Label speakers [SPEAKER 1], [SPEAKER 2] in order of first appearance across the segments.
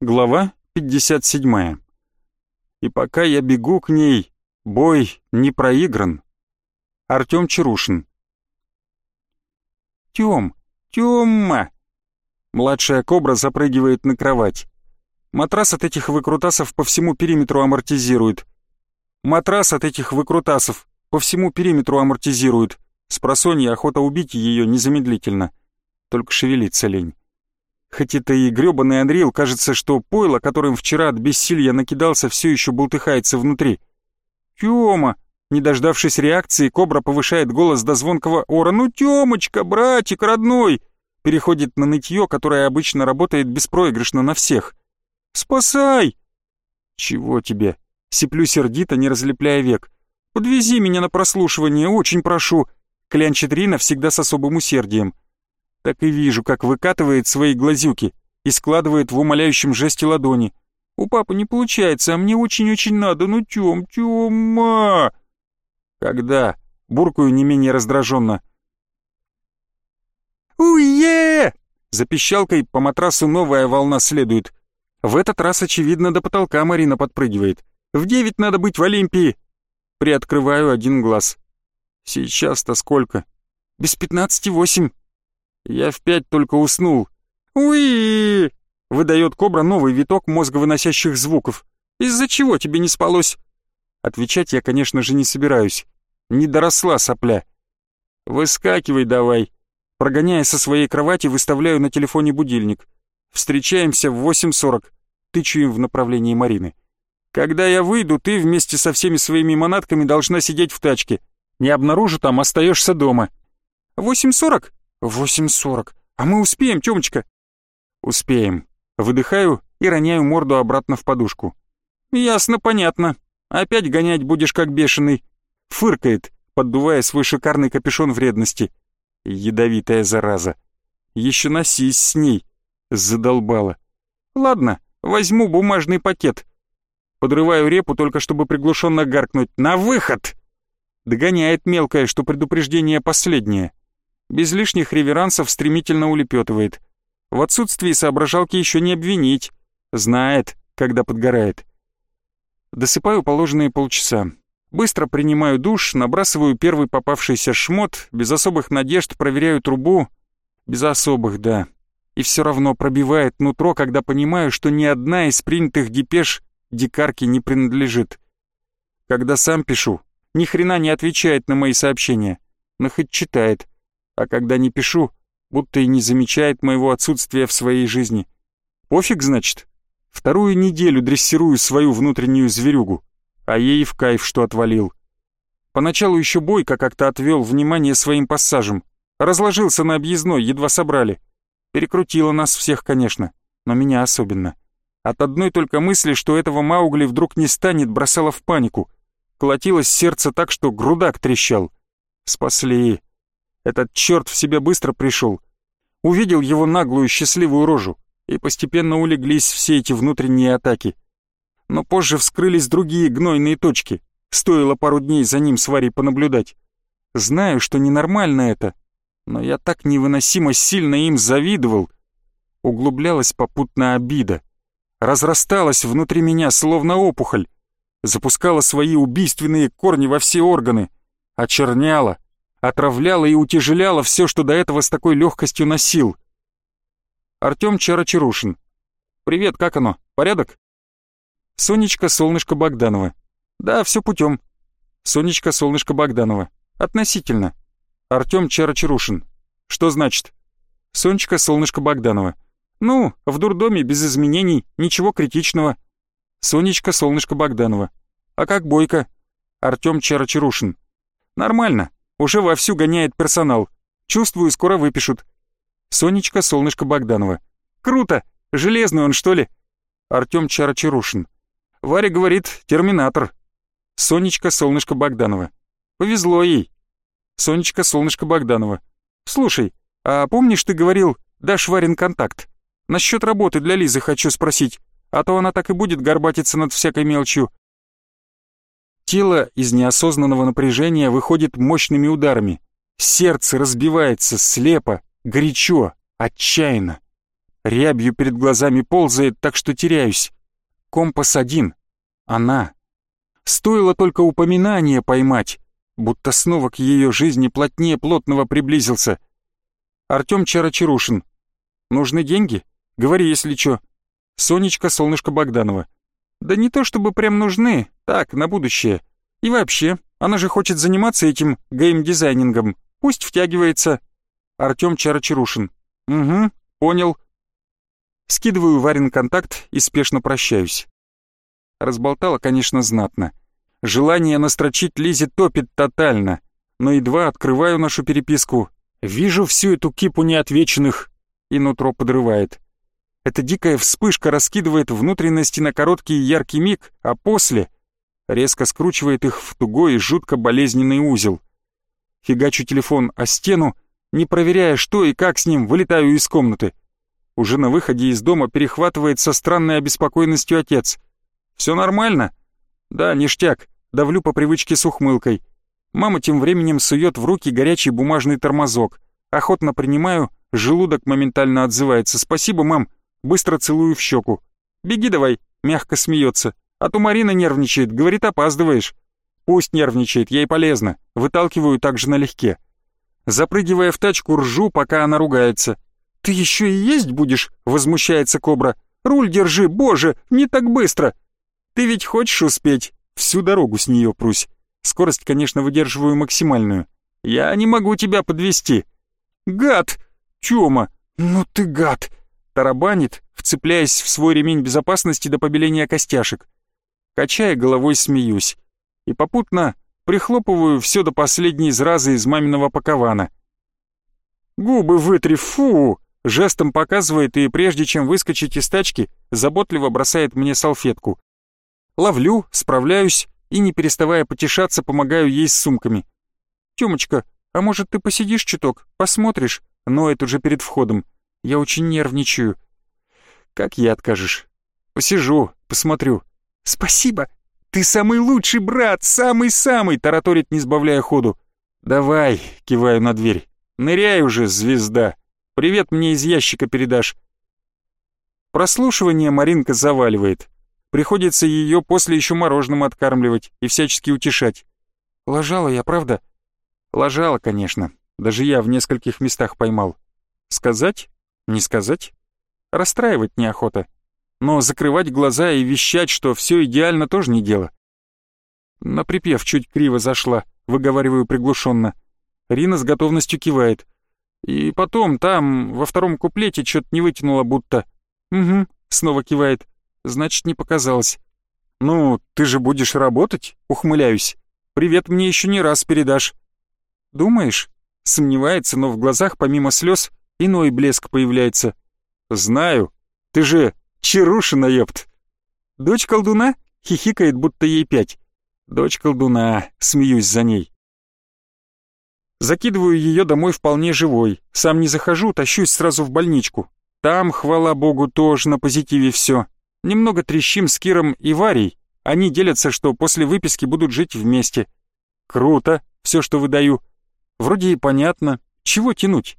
[SPEAKER 1] Глава 57. И пока я бегу к ней, бой не проигран. Артём Чарушин. Тём, Тёма! Младшая кобра запрыгивает на кровать. Матрас от этих выкрутасов по всему периметру амортизирует. Матрас от этих выкрутасов по всему периметру амортизирует. С просонья охота убить её незамедлительно. Только шевелиться лень. Хоть это и грёбаный Анрил, кажется, что пойло, которым вчера от бессилья накидался, все еще бултыхается внутри. «Тёма!» Не дождавшись реакции, Кобра повышает голос до звонкого ора. «Ну, Тёмочка, братик родной!» Переходит на нытье, которое обычно работает беспроигрышно на всех. «Спасай!» «Чего тебе?» Сиплю сердито, не разлепляя век. «Подвези меня на прослушивание, очень прошу!» Клянчит Рина всегда с особым усердием так и вижу, как выкатывает свои глазюки и складывает в умоляющем жесте ладони. «У папы не получается, а мне очень-очень надо, ну Тём, Тёма!» «Когда?» — буркую не менее раздраженно. «Уе!» За пищалкой по матрасу новая волна следует. В этот раз, очевидно, до потолка Марина подпрыгивает. «В девять надо быть в Олимпии!» Приоткрываю один глаз. «Сейчас-то сколько?» «Без пятнадцати восемь!» Я в пять только уснул. Уи! Выдает кобра новый виток мозговыносящих звуков. Из-за чего тебе не спалось? Отвечать я, конечно же, не собираюсь. Не доросла сопля. Выскакивай давай. Прогоняя со своей кровати, выставляю на телефоне будильник. Встречаемся в 8.40. Тычу им в направлении Марины. Когда я выйду, ты вместе со всеми своими манатками должна сидеть в тачке. Не обнаружу там, остаешься дома. 8.40? «Восемь сорок. А мы успеем, Тёмочка?» «Успеем». Выдыхаю и роняю морду обратно в подушку. «Ясно, понятно. Опять гонять будешь как бешеный». Фыркает, поддувая свой шикарный капюшон вредности. Ядовитая зараза. Еще носись с ней. Задолбала. Ладно, возьму бумажный пакет. Подрываю репу, только чтобы приглушенно гаркнуть. «На выход!» Догоняет мелкое, что предупреждение последнее без лишних реверансов стремительно улепетывает. В отсутствии соображалки еще не обвинить. Знает, когда подгорает. Досыпаю положенные полчаса. Быстро принимаю душ, набрасываю первый попавшийся шмот, без особых надежд проверяю трубу. Без особых, да. И все равно пробивает нутро, когда понимаю, что ни одна из принятых депеш дикарке не принадлежит. Когда сам пишу, ни хрена не отвечает на мои сообщения, но хоть читает а когда не пишу, будто и не замечает моего отсутствия в своей жизни. Пофиг, значит? Вторую неделю дрессирую свою внутреннюю зверюгу, а ей в кайф, что отвалил. Поначалу еще Бойко как-то отвел внимание своим пассажем. Разложился на объездной, едва собрали. Перекрутило нас всех, конечно, но меня особенно. От одной только мысли, что этого Маугли вдруг не станет, бросало в панику. Колотилось сердце так, что грудак трещал. Спасли. Этот черт в себя быстро пришел. Увидел его наглую счастливую рожу, и постепенно улеглись все эти внутренние атаки. Но позже вскрылись другие гнойные точки. Стоило пару дней за ним с Варей понаблюдать. Знаю, что ненормально это, но я так невыносимо сильно им завидовал. Углублялась попутно обида. Разрасталась внутри меня, словно опухоль. Запускала свои убийственные корни во все органы. Очерняла, отравляла и утяжеляла все, что до этого с такой легкостью носил. Артем Чарочарушин. «Привет, как оно? Порядок?» Сонечка Солнышко Богданова. «Да, все путем». Сонечка Солнышко Богданова. «Относительно». Артем Чарочарушин. «Что значит?» Сонечка Солнышко Богданова. «Ну, в дурдоме, без изменений, ничего критичного». Сонечка Солнышко Богданова. «А как Бойко?» Артем Чарочарушин. «Нормально. Уже вовсю гоняет персонал. Чувствую, скоро выпишут. Сонечка Солнышко Богданова. Круто! Железный он, что ли? Артём Чарочарушин. Варя говорит, терминатор. Сонечка Солнышко Богданова. Повезло ей. Сонечка Солнышко Богданова. Слушай, а помнишь, ты говорил, дашь Варин контакт? Насчет работы для Лизы хочу спросить, а то она так и будет горбатиться над всякой мелочью. Тело из неосознанного напряжения выходит мощными ударами. Сердце разбивается слепо, горячо, отчаянно. Рябью перед глазами ползает, так что теряюсь. Компас один. Она. Стоило только упоминание поймать, будто снова к ее жизни плотнее плотного приблизился. Артем Чарочарушин. Нужны деньги? Говори, если чё. Сонечка, солнышко Богданова. Да не то чтобы прям нужны, так, на будущее. И вообще, она же хочет заниматься этим геймдизайнингом. Пусть втягивается. Артем Чарочарушин. Угу, понял. Скидываю Варин контакт и спешно прощаюсь. Разболтала, конечно, знатно. Желание настрочить Лизе топит тотально, но едва открываю нашу переписку, вижу всю эту кипу неотвеченных, и нутро подрывает. Эта дикая вспышка раскидывает внутренности на короткий яркий миг, а после резко скручивает их в тугой и жутко болезненный узел. Фигачу телефон о стену, не проверяя, что и как с ним, вылетаю из комнаты. Уже на выходе из дома перехватывает со странной обеспокоенностью отец. «Все нормально?» «Да, ништяк», давлю по привычке с ухмылкой. Мама тем временем сует в руки горячий бумажный тормозок. Охотно принимаю, желудок моментально отзывается. «Спасибо, мам, Быстро целую в щеку. «Беги давай», — мягко смеется. «А то Марина нервничает, говорит, опаздываешь». «Пусть нервничает, ей полезно». Выталкиваю также налегке. Запрыгивая в тачку, ржу, пока она ругается. «Ты еще и есть будешь?» — возмущается Кобра. «Руль держи, боже, не так быстро!» «Ты ведь хочешь успеть?» Всю дорогу с нее прусь. Скорость, конечно, выдерживаю максимальную. «Я не могу тебя подвести. «Гад! Тёма, ну ты гад!» Тарабанит, вцепляясь в свой ремень безопасности до побеления костяшек. Качая головой, смеюсь. И попутно прихлопываю все до последней зразы из маминого пакована. «Губы вытри, фу!» Жестом показывает и прежде чем выскочить из тачки, заботливо бросает мне салфетку. Ловлю, справляюсь и, не переставая потешаться, помогаю ей с сумками. «Тёмочка, а может ты посидишь чуток, посмотришь?» Но это уже перед входом. Я очень нервничаю. Как я откажешь? Посижу, посмотрю. Спасибо. Ты самый лучший брат, самый-самый, тараторит, не сбавляя ходу. Давай, киваю на дверь. Ныряй уже, звезда. Привет мне из ящика передашь. Прослушивание Маринка заваливает. Приходится ее после еще мороженым откармливать и всячески утешать. Ложала я, правда? Ложала, конечно. Даже я в нескольких местах поймал. Сказать? Не сказать? Расстраивать неохота. Но закрывать глаза и вещать, что все идеально, тоже не дело. На припев чуть криво зашла, выговариваю приглушенно. Рина с готовностью кивает. И потом, там, во втором куплете, что-то не вытянуло будто. Угу, снова кивает. Значит, не показалось. «Ну, ты же будешь работать?» — ухмыляюсь. «Привет мне еще не раз передашь». «Думаешь?» — сомневается, но в глазах, помимо слез, Иной блеск появляется. «Знаю. Ты же Чарушина, ёпт!» «Дочь колдуна?» — хихикает, будто ей пять. «Дочь колдуна», — смеюсь за ней. Закидываю ее домой вполне живой. Сам не захожу, тащусь сразу в больничку. Там, хвала богу, тоже на позитиве все. Немного трещим с Киром и Варей. Они делятся, что после выписки будут жить вместе. Круто, все, что выдаю. Вроде и понятно. Чего тянуть?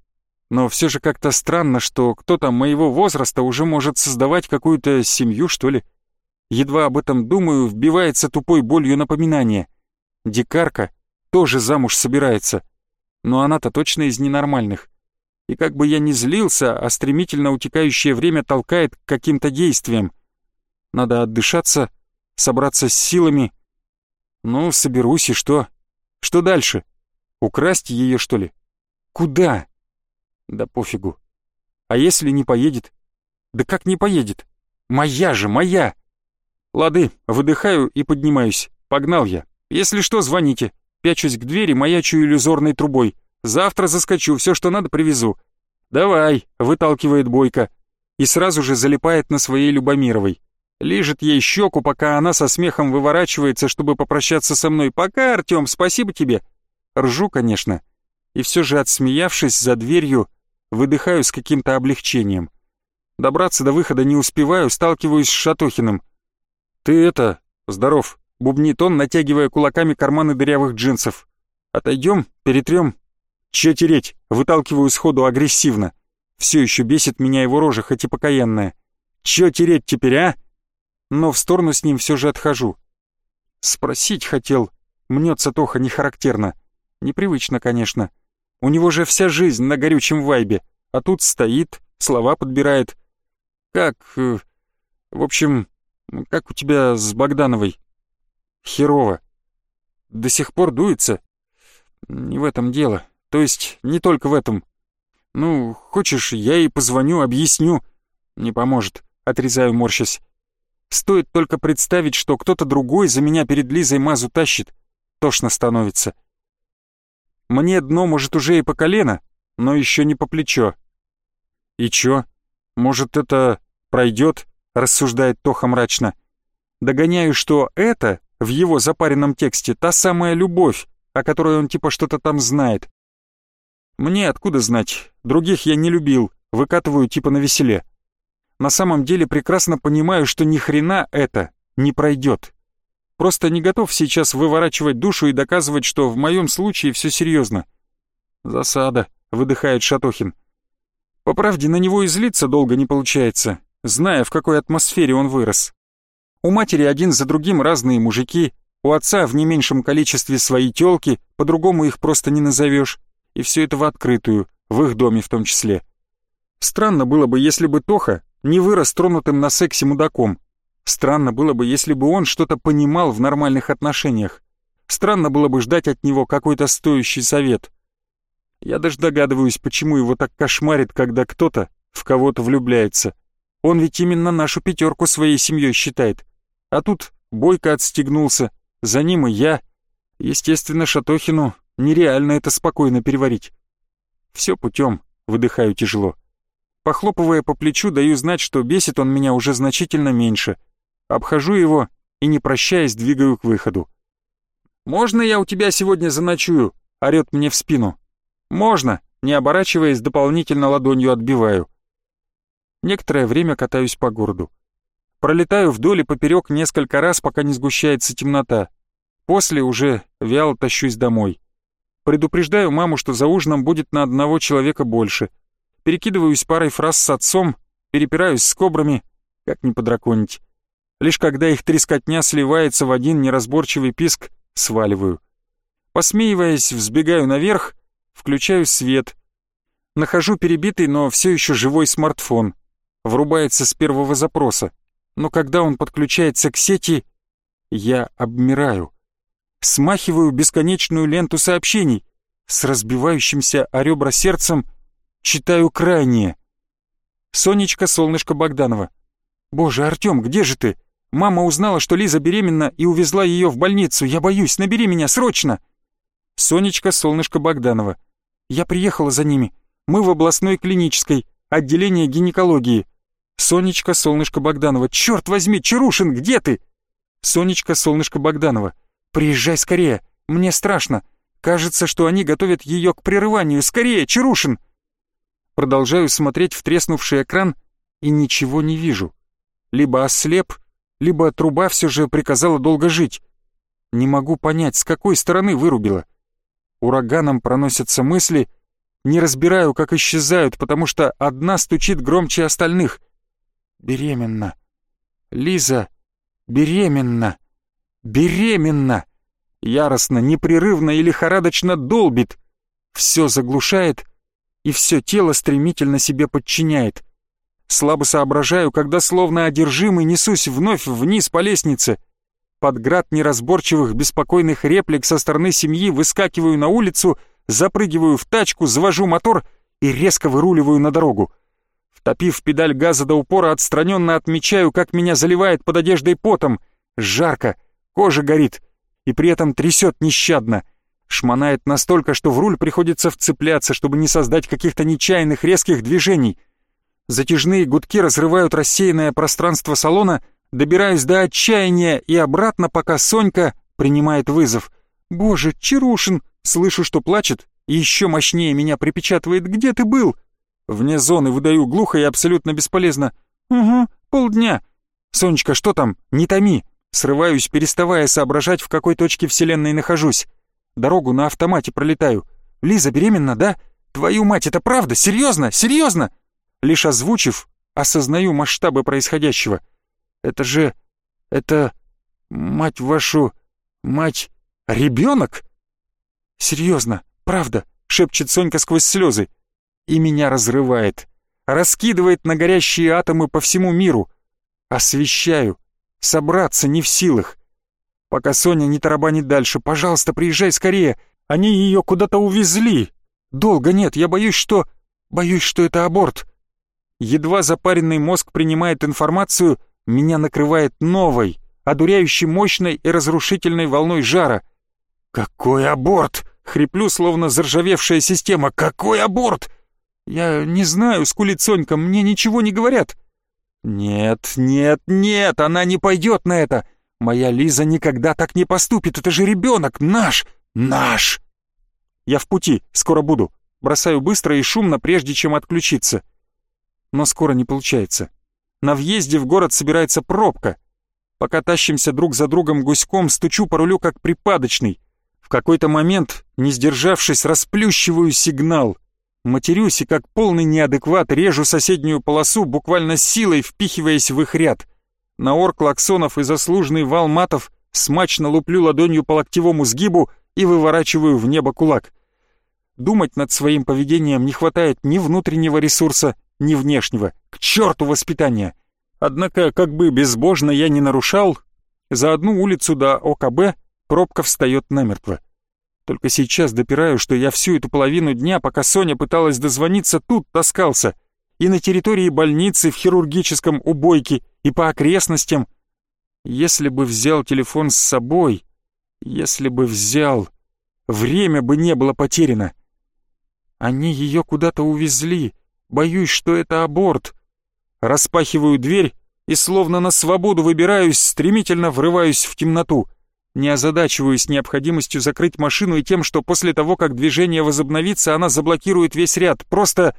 [SPEAKER 1] Но все же как-то странно, что кто-то моего возраста уже может создавать какую-то семью, что ли. Едва об этом думаю, вбивается тупой болью напоминание. Дикарка тоже замуж собирается, но она-то точно из ненормальных. И как бы я ни злился, а стремительно утекающее время толкает к каким-то действиям. Надо отдышаться, собраться с силами. Ну, соберусь и что? Что дальше? Украсть ее, что ли? Куда? Да пофигу. А если не поедет? Да как не поедет? Моя же, моя! Лады, выдыхаю и поднимаюсь. Погнал я. Если что, звоните. Пячусь к двери, маячу иллюзорной трубой. Завтра заскочу, все, что надо, привезу. Давай, выталкивает Бойко. И сразу же залипает на своей Любомировой. Лижет ей щеку, пока она со смехом выворачивается, чтобы попрощаться со мной. «Пока, Артем, спасибо тебе!» Ржу, конечно. И все же, отсмеявшись за дверью, выдыхаю с каким-то облегчением. Добраться до выхода не успеваю, сталкиваюсь с Шатохиным. «Ты это... здоров», — бубнит он, натягивая кулаками карманы дырявых джинсов. «Отойдем, перетрем». «Че тереть?» — выталкиваю сходу агрессивно. Все еще бесит меня его рожа, хоть и покаянная. Че тереть теперь, а? Но в сторону с ним все же отхожу. Спросить хотел. Мнется Тоха нехарактерно. Непривычно, конечно. У него же вся жизнь на горючем вайбе. А тут стоит, слова подбирает. Как... Э, в общем, как у тебя с Богдановой? Херово. До сих пор дуется? Не в этом дело. То есть, не только в этом. Ну, хочешь, я ей позвоню, объясню. Не поможет, отрезаю морщась. Стоит только представить, что кто-то другой за меня перед Лизой мазу тащит. Тошно становится. Мне дно, может, уже и по колено, но еще не по плечо. И чё? Может, это пройдет? Рассуждает Тоха мрачно. Догоняю, что это в его запаренном тексте та самая любовь, о которой он типа что-то там знает. Мне откуда знать? Других я не любил, выкатываю типа на веселе. На самом деле прекрасно понимаю, что ни хрена это не пройдет. Просто не готов сейчас выворачивать душу и доказывать, что в моем случае все серьезно. Засада, выдыхает Шатохин. По правде, на него и злиться долго не получается, зная, в какой атмосфере он вырос. У матери один за другим разные мужики, у отца в не меньшем количестве свои тёлки, по-другому их просто не назовешь, и все это в открытую, в их доме в том числе. Странно было бы, если бы Тоха не вырос тронутым на сексе мудаком. Странно было бы, если бы он что-то понимал в нормальных отношениях. Странно было бы ждать от него какой-то стоящий совет. Я даже догадываюсь, почему его так кошмарит, когда кто-то в кого-то влюбляется. Он ведь именно нашу пятерку своей семьей считает. А тут Бойко отстегнулся, за ним и я. Естественно, Шатохину нереально это спокойно переварить. Все путем, выдыхаю тяжело. Похлопывая по плечу, даю знать, что бесит он меня уже значительно меньше. Обхожу его и, не прощаясь, двигаю к выходу. «Можно я у тебя сегодня заночую?» — орёт мне в спину. «Можно», — не оборачиваясь, дополнительно ладонью отбиваю. Некоторое время катаюсь по городу. Пролетаю вдоль и поперек несколько раз, пока не сгущается темнота. После уже вяло тащусь домой. Предупреждаю маму, что за ужином будет на одного человека больше. Перекидываюсь парой фраз с отцом, перепираюсь с кобрами, как не подраконить. Лишь когда их трескотня сливается в один неразборчивый писк, сваливаю. Посмеиваясь, взбегаю наверх, включаю свет. Нахожу перебитый, но все еще живой смартфон. Врубается с первого запроса но когда он подключается к сети, я обмираю. Смахиваю бесконечную ленту сообщений, с разбивающимся о ребра сердцем читаю крайнее. Сонечка, солнышко Богданова. «Боже, Артём, где же ты? Мама узнала, что Лиза беременна и увезла её в больницу. Я боюсь, набери меня, срочно!» Сонечка, солнышко Богданова. «Я приехала за ними. Мы в областной клинической, отделение гинекологии. Сонечка, солнышко Богданова. Черт возьми, Чарушин, где ты? Сонечка, солнышко Богданова. Приезжай скорее, мне страшно. Кажется, что они готовят ее к прерыванию. Скорее, Чарушин! Продолжаю смотреть в треснувший экран и ничего не вижу. Либо ослеп, либо труба все же приказала долго жить. Не могу понять, с какой стороны вырубила. Ураганом проносятся мысли, не разбираю, как исчезают, потому что одна стучит громче остальных беременна. Лиза беременна. Беременна. Яростно, непрерывно и лихорадочно долбит. Все заглушает, и все тело стремительно себе подчиняет. Слабо соображаю, когда словно одержимый несусь вновь вниз по лестнице. Под град неразборчивых беспокойных реплик со стороны семьи выскакиваю на улицу, запрыгиваю в тачку, завожу мотор и резко выруливаю на дорогу. Втопив педаль газа до упора, отстраненно отмечаю, как меня заливает под одеждой потом. Жарко, кожа горит, и при этом трясет нещадно. Шмонает настолько, что в руль приходится вцепляться, чтобы не создать каких-то нечаянных резких движений. Затяжные гудки разрывают рассеянное пространство салона, добираюсь до отчаяния и обратно, пока Сонька принимает вызов. «Боже, Чарушин!» Слышу, что плачет, и еще мощнее меня припечатывает. «Где ты был?» Вне зоны выдаю глухо и абсолютно бесполезно. «Угу, полдня». «Сонечка, что там? Не томи». Срываюсь, переставая соображать, в какой точке вселенной нахожусь. Дорогу на автомате пролетаю. «Лиза беременна, да? Твою мать, это правда? Серьезно? Серьезно?» Лишь озвучив, осознаю масштабы происходящего. Это же... это... мать вашу... мать... ребенок? Серьезно, правда, шепчет Сонька сквозь слезы. И меня разрывает. Раскидывает на горящие атомы по всему миру. Освещаю. Собраться не в силах. Пока Соня не тарабанит дальше, пожалуйста, приезжай скорее. Они ее куда-то увезли. Долго нет, я боюсь, что... Боюсь, что это аборт. Едва запаренный мозг принимает информацию, меня накрывает новой, одуряющей мощной и разрушительной волной жара. «Какой аборт!» — хриплю, словно заржавевшая система. «Какой аборт!» «Я не знаю, скулит Сонька, мне ничего не говорят». «Нет, нет, нет, она не пойдет на это! Моя Лиза никогда так не поступит, это же ребенок, наш, наш!» «Я в пути, скоро буду», бросаю быстро и шумно, прежде чем отключиться но скоро не получается. На въезде в город собирается пробка. Пока тащимся друг за другом гуськом, стучу по рулю как припадочный. В какой-то момент, не сдержавшись, расплющиваю сигнал. Матерюсь и как полный неадекват режу соседнюю полосу, буквально силой впихиваясь в их ряд. На ор клаксонов и заслуженный вал матов смачно луплю ладонью по локтевому сгибу и выворачиваю в небо кулак. Думать над своим поведением не хватает ни внутреннего ресурса, ни внешнего. К черту воспитания! Однако, как бы безбожно я не нарушал, за одну улицу до ОКБ пробка встает намертво. Только сейчас допираю, что я всю эту половину дня, пока Соня пыталась дозвониться, тут таскался. И на территории больницы, в хирургическом убойке, и по окрестностям. Если бы взял телефон с собой, если бы взял, время бы не было потеряно. Они ее куда-то увезли, Боюсь, что это аборт. Распахиваю дверь и словно на свободу выбираюсь, стремительно врываюсь в темноту. Не озадачиваюсь необходимостью закрыть машину и тем, что после того, как движение возобновится, она заблокирует весь ряд. Просто...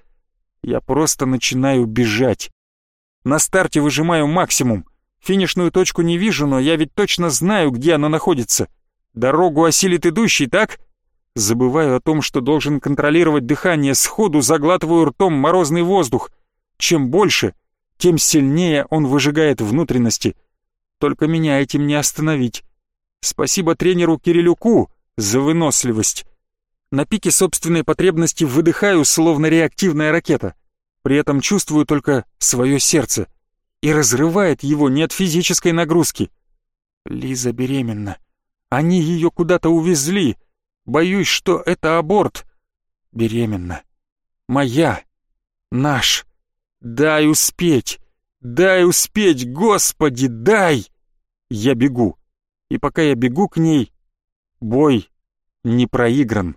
[SPEAKER 1] Я просто начинаю бежать. На старте выжимаю максимум. Финишную точку не вижу, но я ведь точно знаю, где она находится. Дорогу осилит идущий, так? Забываю о том, что должен контролировать дыхание, сходу заглатываю ртом морозный воздух. Чем больше, тем сильнее он выжигает внутренности. Только меня этим не остановить. Спасибо тренеру Кирилюку за выносливость. На пике собственной потребности выдыхаю, словно реактивная ракета. При этом чувствую только свое сердце. И разрывает его не от физической нагрузки. Лиза беременна. Они ее куда-то увезли. Боюсь, что это аборт. Беременна. Моя. Наш. Дай успеть. Дай успеть, Господи, дай! Я бегу. И пока я бегу к ней, бой не проигран.